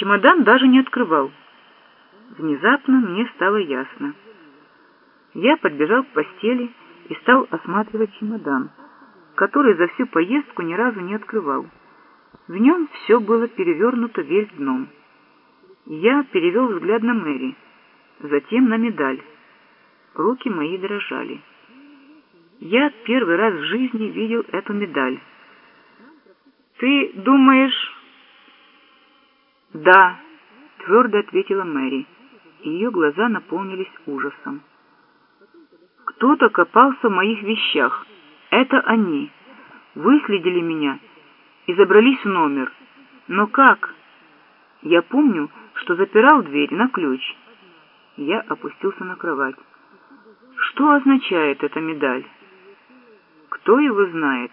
Чемодан даже не открывал. Внезапно мне стало ясно. Я подбежал к постели и стал осматривать чемодан, который за всю поездку ни разу не открывал. В нем все было перевернуто вверх дном. Я перевел взгляд на Мэри, затем на медаль. Руки мои дрожали. Я первый раз в жизни видел эту медаль. «Ты думаешь...» «Да», — твердо ответила Мэри. Ее глаза наполнились ужасом. «Кто-то копался в моих вещах. Это они. Выследили меня и забрались в номер. Но как? Я помню, что запирал дверь на ключ. Я опустился на кровать. Что означает эта медаль? Кто его знает?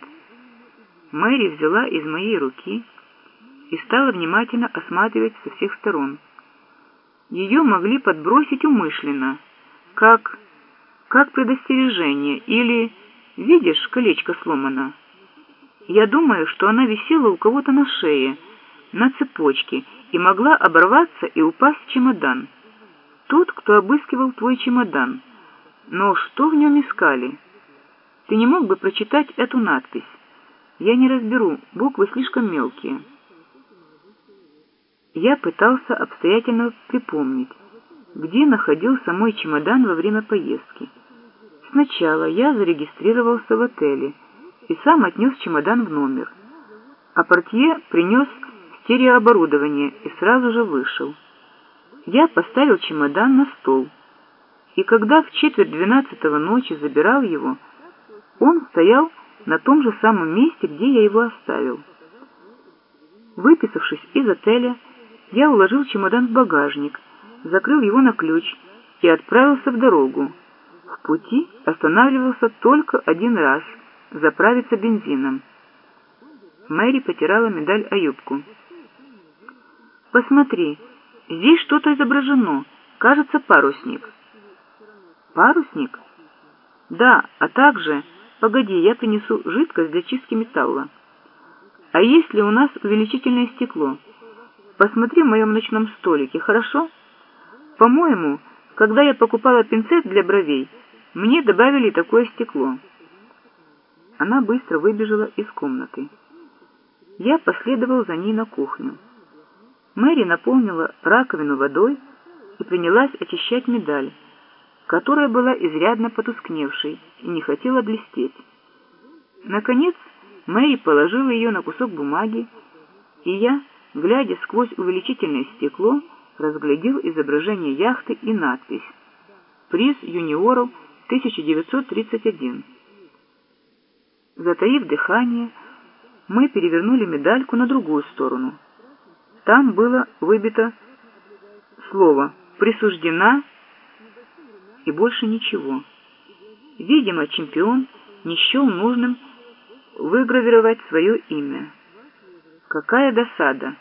Мэри взяла из моей руки и стала внимательно осматривать со всех сторон. Ее могли подбросить умышленно, как, как предостережение, или, видишь, колечко сломано. Я думаю, что она висела у кого-то на шее, на цепочке, и могла оборваться и упасть в чемодан. Тот, кто обыскивал твой чемодан. Но что в нем искали? Ты не мог бы прочитать эту надпись? Я не разберу, буквы слишком мелкие. Я пытался обстоятельно припомнить, где находился мой чемодан во время поездки. Сначала я зарегистрировался в отеле и сам отнес чемодан в номер, а портье принес стереооборудование и сразу же вышел. Я поставил чемодан на стол, и когда в четверть двенадцатого ночи забирал его, он стоял на том же самом месте, где я его оставил. Выписавшись из отеля, я уложил чемодан в багажник, закрыл его на ключ и отправился в дорогу. В пути останавливался только один раз заправиться бензином. Мэри потирала медаль о юбку. «Посмотри, здесь что-то изображено. Кажется, парусник». «Парусник?» «Да, а также...» «Погоди, я принесу жидкость для чистки металла». «А есть ли у нас увеличительное стекло?» Посмотри в моем ночном столике, хорошо? По-моему, когда я покупала пинцет для бровей, мне добавили такое стекло. Она быстро выбежала из комнаты. Я последовал за ней на кухню. Мэри наполнила раковину водой и принялась очищать медаль, которая была изрядно потускневшей и не хотела блестеть. Наконец, Мэри положила ее на кусок бумаги, и я глядя сквозь увеличительное стекло, разглядел изображение яхты и надпись «Приз юниоров 1931». Затаив дыхание, мы перевернули медальку на другую сторону. Там было выбито слово «присуждена» и больше ничего. Видимо, чемпион не счел нужным выгравировать свое имя. Какая досада!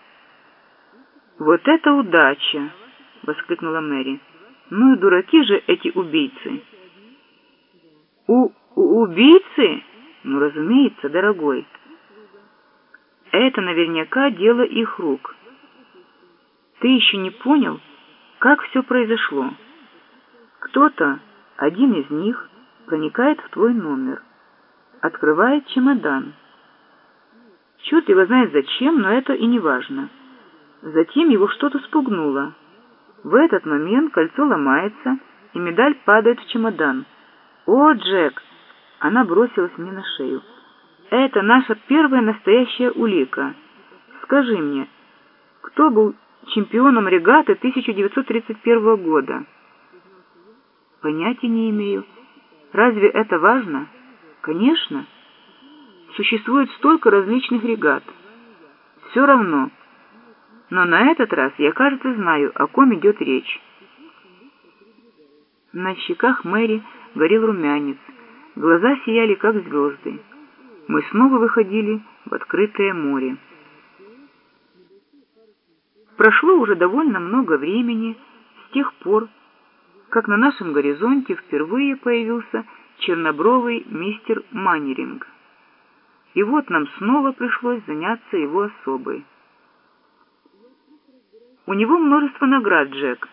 «Вот это удача!» — воскликнула Мэри. «Ну и дураки же эти убийцы!» «У, у убийцы? Ну, разумеется, дорогой!» «Это наверняка дело их рук. Ты еще не понял, как все произошло. Кто-то, один из них, проникает в твой номер, открывает чемодан. Черт его знает зачем, но это и не важно». Затем его что-то спугнуло. В этот момент кольцо ломается, и медаль падает в чемодан. «О, Джек!» Она бросилась мне на шею. «Это наша первая настоящая улика. Скажи мне, кто был чемпионом регаты 1931 года?» «Понятия не имею. Разве это важно?» «Конечно. Существует столько различных регат. Все равно...» но на этот раз я, кажется, знаю, о ком идет речь. На щеках Мэри горел румянец, глаза сияли, как звезды. Мы снова выходили в открытое море. Прошло уже довольно много времени с тех пор, как на нашем горизонте впервые появился чернобровый мистер Маннеринг. И вот нам снова пришлось заняться его особой. У него множество наград, Джек.